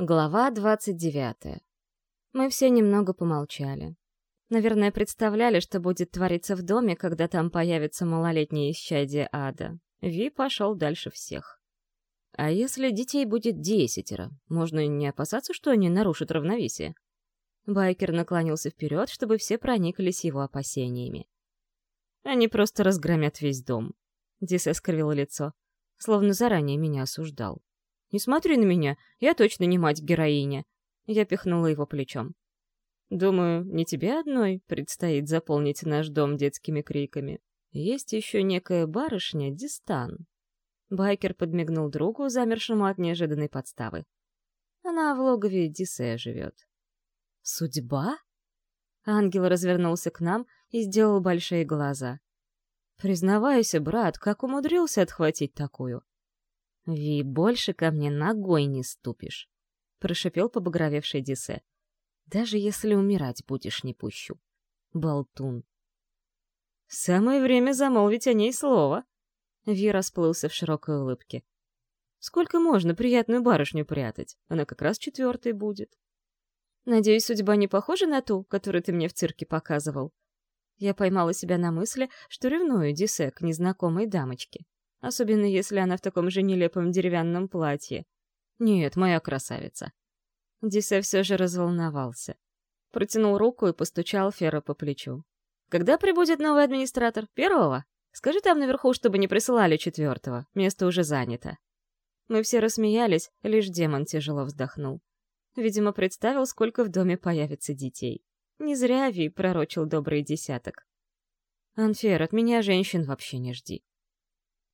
Глава 29. Мы все немного помолчали. Наверное, представляли, что будет твориться в доме, когда там появится малолетнее исчадие ада. Ви пошел дальше всех. А если детей будет десятеро, можно не опасаться, что они нарушат равновесие? Байкер наклонился вперед, чтобы все прониклись его опасениями. Они просто разгромят весь дом. Дисе скривил лицо, словно заранее меня осуждал. Не смотри на меня, я точно не мать-героиня. Я пихнула его плечом. Думаю, не тебе одной предстоит заполнить наш дом детскими криками. Есть еще некая барышня Дистан. Байкер подмигнул другу, замершему от неожиданной подставы. Она в логове Дисе живет. Судьба? Ангел развернулся к нам и сделал большие глаза. Признавайся, брат, как умудрился отхватить такую? «Ви, больше ко мне ногой не ступишь», — прошипел побагровевший Дисе. «Даже если умирать будешь, не пущу. Болтун». «Самое время замолвить о ней слово», — Ви расплылся в широкой улыбке. «Сколько можно приятную барышню прятать? Она как раз четвертой будет». «Надеюсь, судьба не похожа на ту, которую ты мне в цирке показывал?» Я поймала себя на мысли, что ревную Дисе к незнакомой дамочке особенно если она в таком же нелепом деревянном платье. Нет, моя красавица. Дисе все же разволновался. Протянул руку и постучал Фера по плечу. «Когда прибудет новый администратор? Первого? Скажи там наверху, чтобы не присылали четвертого. Место уже занято». Мы все рассмеялись, лишь демон тяжело вздохнул. Видимо, представил, сколько в доме появится детей. Не зря Ви пророчил добрый десяток. «Анфер, от меня женщин вообще не жди.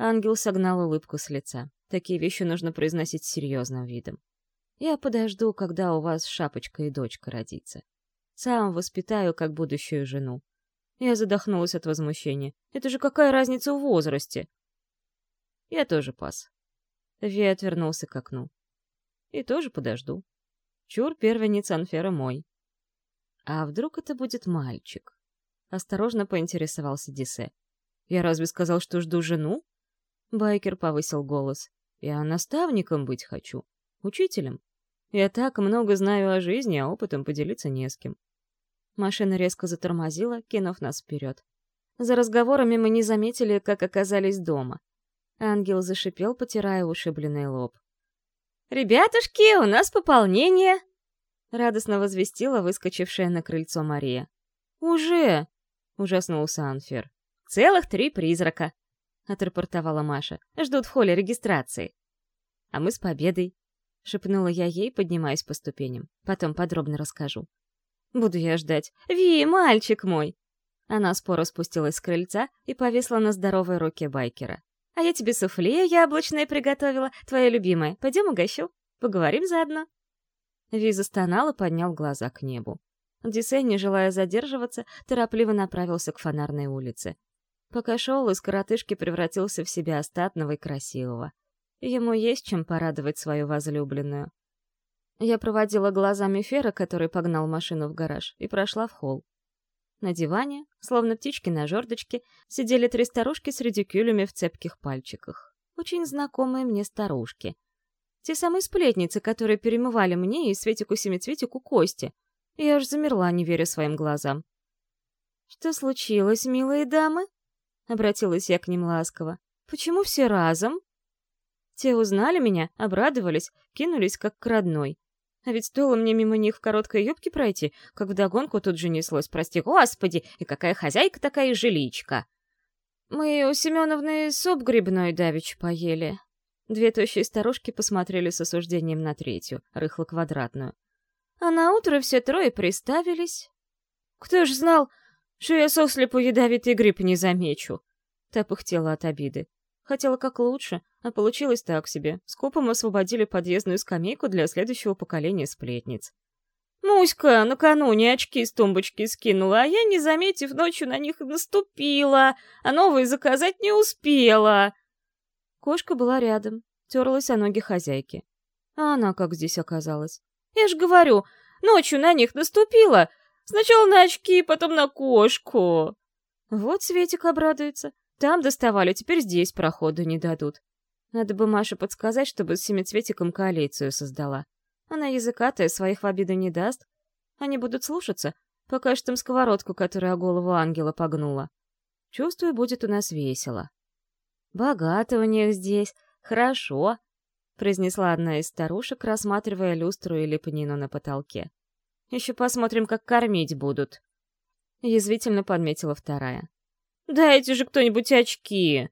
Ангел согнал улыбку с лица. Такие вещи нужно произносить серьезным видом. Я подожду, когда у вас шапочка и дочка родится. Сам воспитаю как будущую жену. Я задохнулась от возмущения. Это же какая разница в возрасте? Я тоже пас. Ви отвернулся к окну. И тоже подожду. Чур, первенец Анфера мой. А вдруг это будет мальчик? Осторожно поинтересовался Дисе. Я разве сказал, что жду жену? Байкер повысил голос. «Я наставником быть хочу. Учителем. Я так много знаю о жизни, а опытом поделиться не с кем». Машина резко затормозила, кинув нас вперед. За разговорами мы не заметили, как оказались дома. Ангел зашипел, потирая ушибленный лоб. «Ребятушки, у нас пополнение!» Радостно возвестила выскочившая на крыльцо Мария. «Уже!» — ужаснулся Анфер. «Целых три призрака!» — отрапортовала Маша. «Ждут в холле регистрации». «А мы с победой», — шепнула я ей, поднимаясь по ступеням. «Потом подробно расскажу». «Буду я ждать. Ви, мальчик мой!» Она споро спустилась с крыльца и повисла на здоровой руке байкера. «А я тебе суфле яблочное приготовила, твоя любимая. Пойдем угощу. Поговорим заодно». Ви застонал и поднял глаза к небу. Дисей, не желая задерживаться, торопливо направился к фонарной улице. Пока шел, из коротышки превратился в себя остатного и красивого. Ему есть чем порадовать свою возлюбленную. Я проводила глазами Фера, который погнал машину в гараж, и прошла в холл. На диване, словно птички на жердочке, сидели три старушки с редикюлями в цепких пальчиках. Очень знакомые мне старушки. Те самые сплетницы, которые перемывали мне и Светику-семицветику кости. Я аж замерла, не веря своим глазам. «Что случилось, милые дамы?» Обратилась я к ним ласково. «Почему все разом?» Те узнали меня, обрадовались, кинулись как к родной. А ведь стоило мне мимо них в короткой юбке пройти, как вдогонку тут же неслось, прости господи, и какая хозяйка такая жиличка. Мы у Семеновны суп грибной давич поели. Две тощие старушки посмотрели с осуждением на третью, рыхло-квадратную. А на утро все трое приставились. Кто ж знал, что я сослепу ядовитый гриб не замечу. Та пыхтела от обиды. Хотела как лучше, а получилось так себе. Скопом освободили подъездную скамейку для следующего поколения сплетниц. Муська накануне очки с тумбочки скинула, а я, не заметив, ночью на них наступила, а новые заказать не успела. Кошка была рядом, терлась о ноги хозяйки. А она как здесь оказалась? Я ж говорю, ночью на них наступила, Сначала на очки, потом на кошку. Вот Светик обрадуется. Там доставали, теперь здесь проходу не дадут. Надо бы Маше подсказать, чтобы с семицветиком коалицию создала. Она языкатая, своих в обиду не даст. Они будут слушаться, покажет им сковородку, которая голову ангела погнула. Чувствую, будет у нас весело. «Богато у них здесь, хорошо», — произнесла одна из старушек, рассматривая люстру и лепнину на потолке. «Еще посмотрим, как кормить будут», — язвительно подметила вторая. «Дайте же кто-нибудь очки!»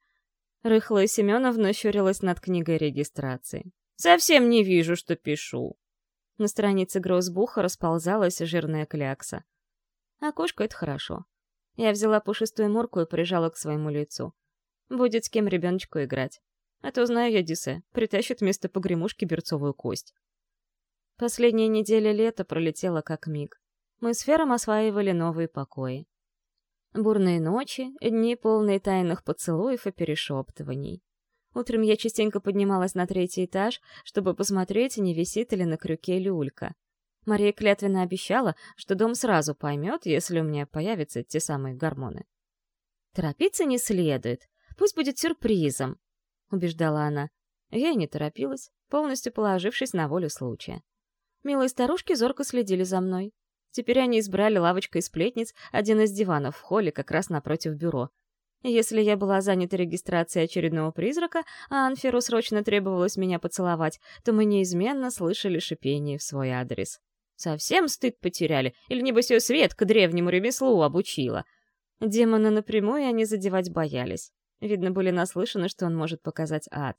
Рыхлая Семеновна щурилась над книгой регистрации. «Совсем не вижу, что пишу». На странице Гроссбуха расползалась жирная клякса. Окошко — это хорошо. Я взяла пушистую морку и прижала к своему лицу. Будет с кем ребеночку играть. А то, знаю я Дисе, притащит вместо погремушки берцовую кость. Последняя неделя лета пролетела как миг. Мы с Фером осваивали новые покои. Бурные ночи, дни полные тайных поцелуев и перешептываний. Утром я частенько поднималась на третий этаж, чтобы посмотреть, не висит ли на крюке люлька. Мария клятвенно обещала, что дом сразу поймет, если у меня появятся те самые гормоны. «Торопиться не следует. Пусть будет сюрпризом», — убеждала она. Я и не торопилась, полностью положившись на волю случая. Милые старушки зорко следили за мной. Теперь они избрали лавочкой сплетниц один из диванов в холле как раз напротив бюро. Если я была занята регистрацией очередного призрака, а Анферу срочно требовалось меня поцеловать, то мы неизменно слышали шипение в свой адрес. Совсем стыд потеряли? Или, небось, ее свет к древнему ремеслу обучила? Демона напрямую они задевать боялись. Видно, были наслышаны, что он может показать ад.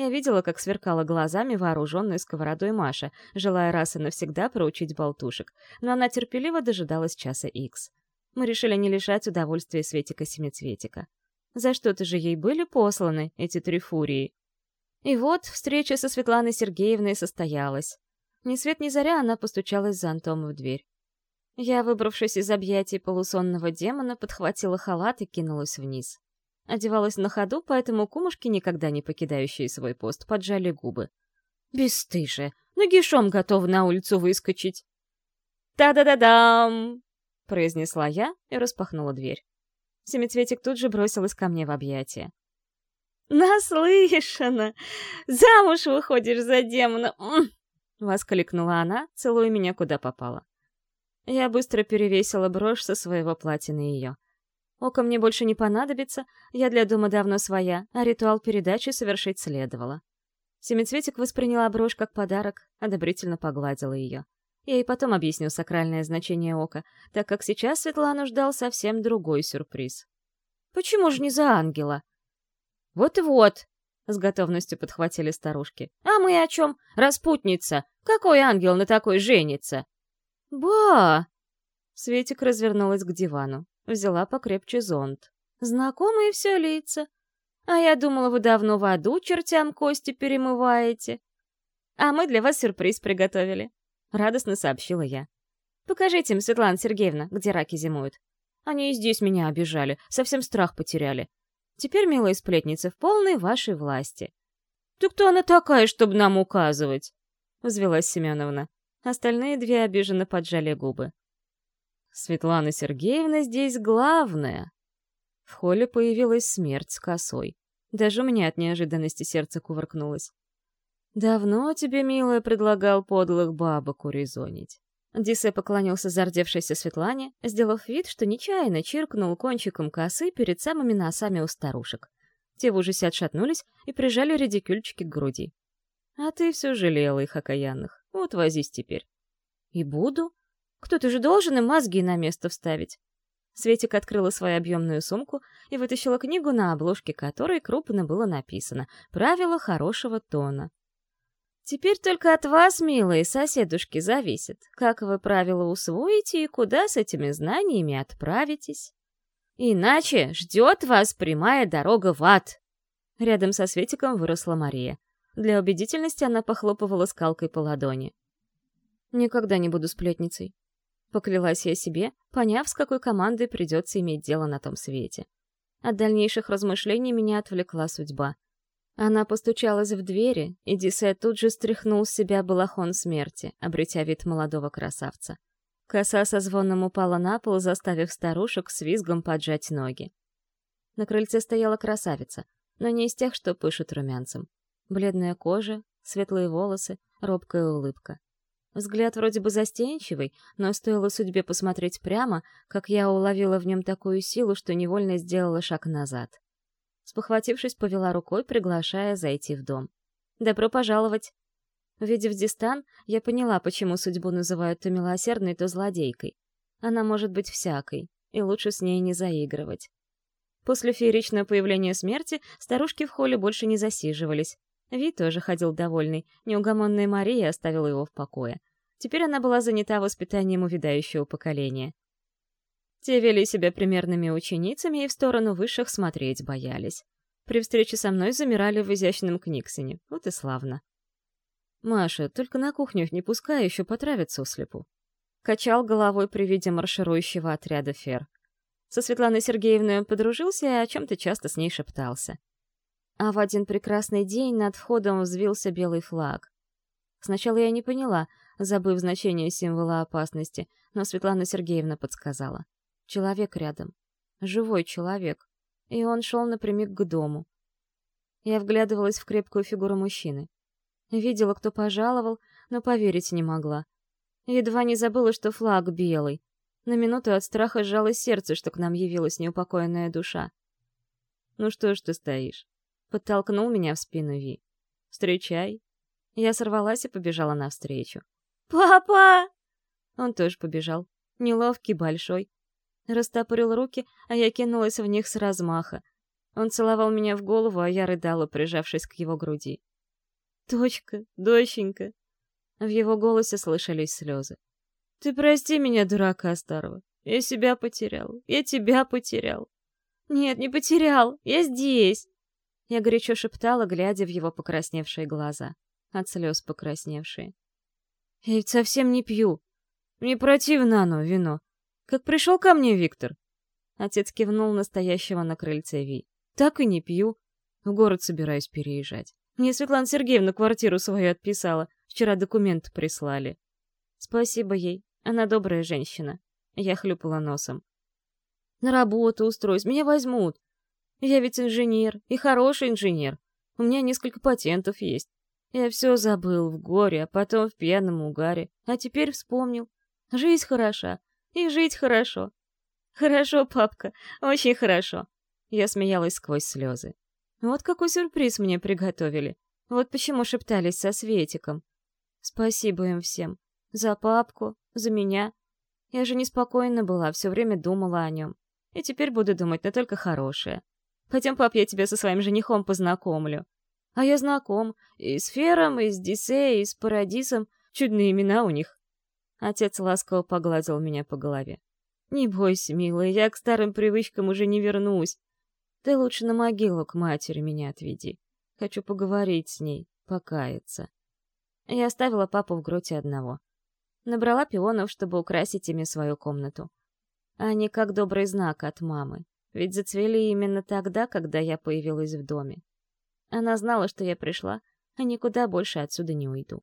Я видела, как сверкала глазами вооруженная сковородой Маша, желая раз и навсегда проучить болтушек, но она терпеливо дожидалась часа икс. Мы решили не лишать удовольствия Светика-семицветика. За что-то же ей были посланы эти три фурии. И вот встреча со Светланой Сергеевной состоялась. Ни свет ни заря она постучалась за Антом в дверь. Я, выбравшись из объятий полусонного демона, подхватила халат и кинулась вниз. Одевалась на ходу, поэтому кумушки, никогда не покидающие свой пост, поджали губы. «Бесстыжие! Нагишом готова на улицу выскочить!» «Та-да-да-дам!» — произнесла я и распахнула дверь. Семицветик тут же бросилась ко мне в объятия. «Наслышана! Замуж выходишь за демона! — воскликнула она, целуя меня куда попало. Я быстро перевесила брошь со своего платья на ее. Око мне больше не понадобится, я для дома давно своя, а ритуал передачи совершить следовало. Семицветик восприняла брошь как подарок, одобрительно погладила ее. Я и потом объясню сакральное значение ока, так как сейчас Светлану ждал совсем другой сюрприз. «Почему же не за ангела?» «Вот-вот!» — с готовностью подхватили старушки. «А мы о чем? Распутница! Какой ангел на такой женится?» «Ба!» Светик развернулась к дивану, взяла покрепче зонт. «Знакомые все лица. А я думала, вы давно в аду чертям кости перемываете. А мы для вас сюрприз приготовили», — радостно сообщила я. «Покажите им, Светлана Сергеевна, где раки зимуют. Они и здесь меня обижали, совсем страх потеряли. Теперь, милые сплетницы, в полной вашей власти. «Ты кто она такая, чтобы нам указывать?» — взвелась Семеновна. Остальные две обиженно поджали губы. «Светлана Сергеевна здесь главная!» В холле появилась смерть с косой. Даже у меня от неожиданности сердце кувыркнулось. «Давно тебе, милая, предлагал подлых бабок урезонить. Дисе поклонился зардевшейся Светлане, сделав вид, что нечаянно чиркнул кончиком косы перед самыми носами у старушек. Те в ужасе отшатнулись и прижали редикюльчики к груди. «А ты все жалела их окаянных. Вот возись теперь». «И буду. Кто-то же должен им мозги на место вставить». Светик открыла свою объемную сумку и вытащила книгу, на обложке которой крупно было написано «Правила хорошего тона». Теперь только от вас, милые соседушки, зависит, как вы правила усвоите и куда с этими знаниями отправитесь. Иначе ждет вас прямая дорога в ад. Рядом со Светиком выросла Мария. Для убедительности она похлопывала скалкой по ладони. «Никогда не буду сплетницей», — поклялась я себе, поняв, с какой командой придется иметь дело на том свете. От дальнейших размышлений меня отвлекла судьба — она постучалась в двери, и Дисе тут же стряхнул с себя балахон смерти, обретя вид молодого красавца. Коса со звоном упала на пол, заставив старушек с визгом поджать ноги. На крыльце стояла красавица, но не из тех, что пышут румянцем. Бледная кожа, светлые волосы, робкая улыбка. Взгляд вроде бы застенчивый, но стоило судьбе посмотреть прямо, как я уловила в нем такую силу, что невольно сделала шаг назад. Спохватившись, повела рукой, приглашая зайти в дом. «Добро пожаловать!» Увидев Дистан, я поняла, почему судьбу называют то милосердной, то злодейкой. Она может быть всякой, и лучше с ней не заигрывать. После фееричного появления смерти старушки в холле больше не засиживались, Ви тоже ходил довольный, неугомонная Мария оставила его в покое. Теперь она была занята воспитанием увядающего поколения. Те вели себя примерными ученицами и в сторону высших смотреть боялись. При встрече со мной замирали в изящном книгсоне. Вот и славно. «Маша, только на кухню не пускай, еще потравится ослепу». Качал головой при виде марширующего отряда фер. Со Светланой Сергеевной он подружился и о чем-то часто с ней шептался а в один прекрасный день над входом взвился белый флаг. Сначала я не поняла, забыв значение символа опасности, но Светлана Сергеевна подсказала. Человек рядом. Живой человек. И он шел напрямик к дому. Я вглядывалась в крепкую фигуру мужчины. Видела, кто пожаловал, но поверить не могла. Едва не забыла, что флаг белый. На минуту от страха сжалось сердце, что к нам явилась неупокоенная душа. «Ну что ж ты стоишь? Подтолкнул меня в спину Ви. «Встречай». Я сорвалась и побежала навстречу. «Папа!» Он тоже побежал. Неловкий, большой. Растопырил руки, а я кинулась в них с размаха. Он целовал меня в голову, а я рыдала, прижавшись к его груди. «Дочка, доченька!» В его голосе слышались слезы. «Ты прости меня, дурака старого. Я себя потерял. Я тебя потерял». «Нет, не потерял. Я здесь!» Я горячо шептала, глядя в его покрасневшие глаза. От слез покрасневшие. «Я ведь совсем не пью. Мне противно оно, вино. Как пришел ко мне Виктор?» Отец кивнул настоящего на крыльце Ви. «Так и не пью. В город собираюсь переезжать. Мне Светлана Сергеевна квартиру свою отписала. Вчера документы прислали». «Спасибо ей. Она добрая женщина». Я хлюпала носом. «На работу устроюсь, меня возьмут. Я ведь инженер, и хороший инженер. У меня несколько патентов есть. Я все забыл в горе, а потом в пьяном угаре. А теперь вспомнил. Жизнь хороша. И жить хорошо. Хорошо, папка, очень хорошо. Я смеялась сквозь слезы. Вот какой сюрприз мне приготовили. Вот почему шептались со Светиком. Спасибо им всем. За папку, за меня. Я же неспокойна была, все время думала о нем. И теперь буду думать не только хорошее. Пойдем, пап, я тебя со своим женихом познакомлю. А я знаком. И с Фером, и с Дисе, и с Парадисом. Чудные имена у них. Отец ласково погладил меня по голове. «Не бойся, милая, я к старым привычкам уже не вернусь. Ты лучше на могилу к матери меня отведи. Хочу поговорить с ней, покаяться». Я оставила папу в гроте одного. Набрала пионов, чтобы украсить ими свою комнату. Они как добрый знак от мамы. Ведь зацвели именно тогда, когда я появилась в доме. Она знала, что я пришла, а никуда больше отсюда не уйду.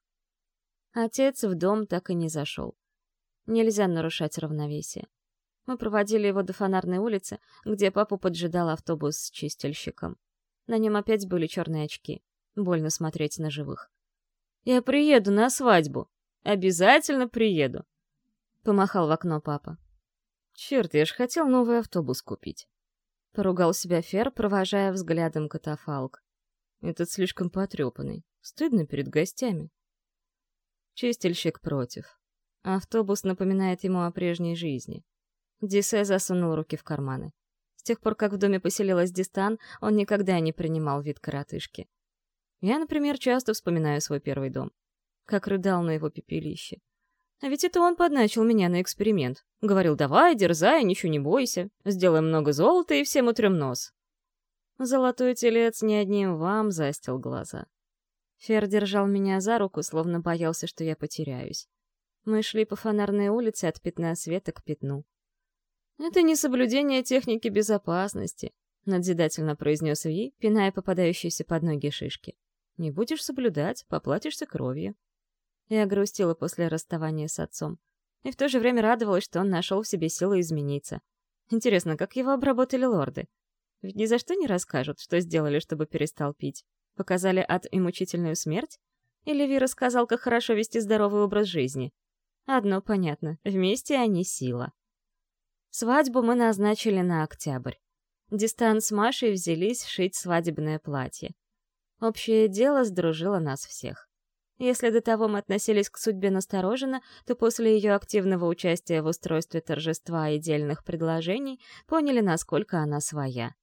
Отец в дом так и не зашел. Нельзя нарушать равновесие. Мы проводили его до фонарной улицы, где папу поджидал автобус с чистильщиком. На нем опять были черные очки. Больно смотреть на живых. «Я приеду на свадьбу. Обязательно приеду!» Помахал в окно папа. «Черт, я ж хотел новый автобус купить». Поругал себя Фер, провожая взглядом катафалк. Этот слишком потрепанный. Стыдно перед гостями. Чистильщик против. Автобус напоминает ему о прежней жизни. Дисе засунул руки в карманы. С тех пор, как в доме поселилась Дистан, он никогда не принимал вид коротышки. Я, например, часто вспоминаю свой первый дом. Как рыдал на его пепелище. А ведь это он подначил меня на эксперимент. Говорил, давай, дерзай, ничего не бойся. Сделаем много золота и всем утрем нос. Золотой телец не одним вам застил глаза. Фер держал меня за руку, словно боялся, что я потеряюсь. Мы шли по фонарной улице от пятна света к пятну. «Это не соблюдение техники безопасности», — надзидательно произнес Ви, пиная попадающиеся под ноги шишки. «Не будешь соблюдать, поплатишься кровью». Я грустила после расставания с отцом. И в то же время радовалась, что он нашел в себе силы измениться. Интересно, как его обработали лорды? Ведь ни за что не расскажут, что сделали, чтобы перестал пить. Показали ад и мучительную смерть? Или Ви рассказал, как хорошо вести здоровый образ жизни? Одно понятно, вместе они сила. Свадьбу мы назначили на октябрь. Дистан с Машей взялись шить свадебное платье. Общее дело сдружило нас всех. Если до того мы относились к судьбе настороженно, то после ее активного участия в устройстве торжества и дельных предложений поняли, насколько она своя.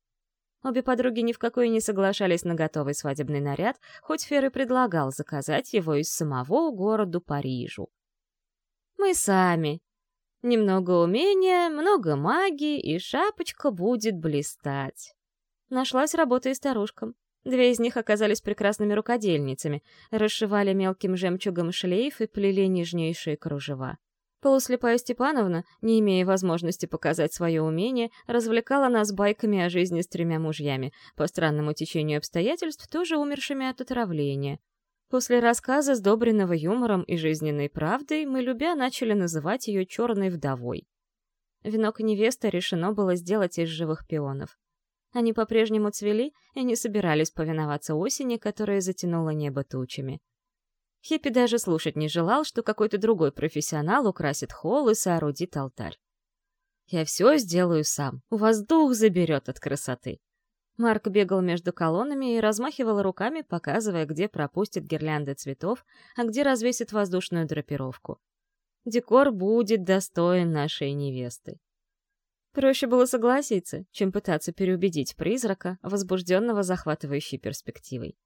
Обе подруги ни в какой не соглашались на готовый свадебный наряд, хоть Фер и предлагал заказать его из самого города Парижу. «Мы сами. Немного умения, много магии, и шапочка будет блистать». Нашлась работа и старушкам. Две из них оказались прекрасными рукодельницами, расшивали мелким жемчугом шлейф и плели нежнейшие кружева. Полуслепая Степановна, не имея возможности показать свое умение, развлекала нас байками о жизни с тремя мужьями, по странному течению обстоятельств тоже умершими от отравления. После рассказа, сдобренного юмором и жизненной правдой, мы, любя, начали называть ее «черной вдовой». Венок невесты решено было сделать из живых пионов. Они по-прежнему цвели и не собирались повиноваться осени, которая затянула небо тучами. Хиппи даже слушать не желал, что какой-то другой профессионал украсит холл и соорудит алтарь. «Я все сделаю сам, у вас дух заберет от красоты». Марк бегал между колоннами и размахивал руками, показывая, где пропустит гирлянды цветов, а где развесит воздушную драпировку. Декор будет достоин нашей невесты. Проще было согласиться, чем пытаться переубедить призрака, возбужденного захватывающей перспективой.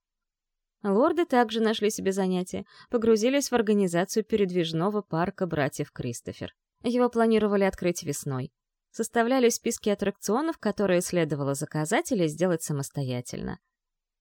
Лорды также нашли себе занятие, погрузились в организацию передвижного парка братьев Кристофер. Его планировали открыть весной. Составляли списки аттракционов, которые следовало заказать или сделать самостоятельно.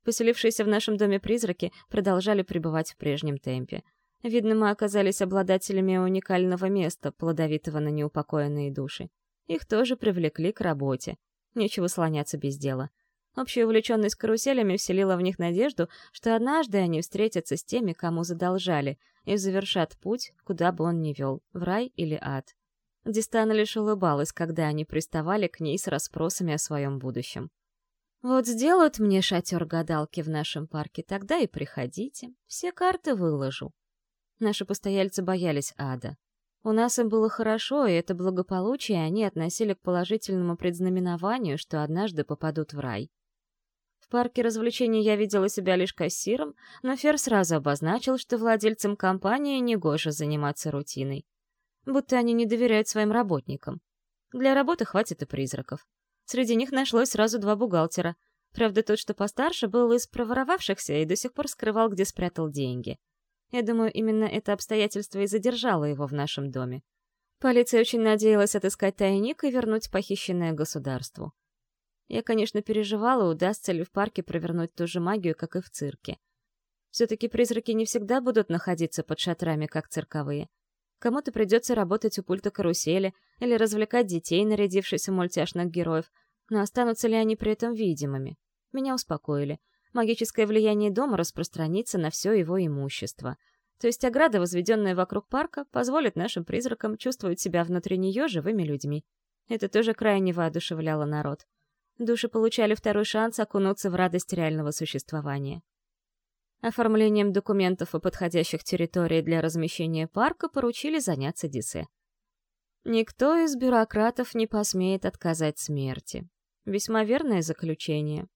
Поселившиеся в нашем доме призраки продолжали пребывать в прежнем темпе. Видно, мы оказались обладателями уникального места, плодовитого на неупокоенные души. Их тоже привлекли к работе. Нечего слоняться без дела. Общая увлеченность каруселями вселила в них надежду, что однажды они встретятся с теми, кому задолжали, и завершат путь, куда бы он ни вел, в рай или ад. Дистана лишь улыбалась, когда они приставали к ней с расспросами о своем будущем. «Вот сделают мне шатер гадалки в нашем парке, тогда и приходите, все карты выложу». Наши постояльцы боялись ада. У нас им было хорошо, и это благополучие они относили к положительному предзнаменованию, что однажды попадут в рай. В парке развлечений я видела себя лишь кассиром, но Фер сразу обозначил, что владельцам компании негоже заниматься рутиной. Будто они не доверяют своим работникам. Для работы хватит и призраков. Среди них нашлось сразу два бухгалтера. Правда, тот, что постарше, был из проворовавшихся и до сих пор скрывал, где спрятал деньги. Я думаю, именно это обстоятельство и задержало его в нашем доме. Полиция очень надеялась отыскать тайник и вернуть похищенное государству. Я, конечно, переживала, удастся ли в парке провернуть ту же магию, как и в цирке. Все-таки призраки не всегда будут находиться под шатрами, как цирковые. Кому-то придется работать у пульта карусели или развлекать детей, нарядившись в мультяшных героев, но останутся ли они при этом видимыми? Меня успокоили — магическое влияние дома распространится на все его имущество. То есть ограда, возведенная вокруг парка, позволит нашим призракам чувствовать себя внутри нее живыми людьми. Это тоже крайне воодушевляло народ. Души получали второй шанс окунуться в радость реального существования. Оформлением документов о подходящих территорий для размещения парка поручили заняться Дисе. Никто из бюрократов не посмеет отказать смерти. Весьма верное заключение.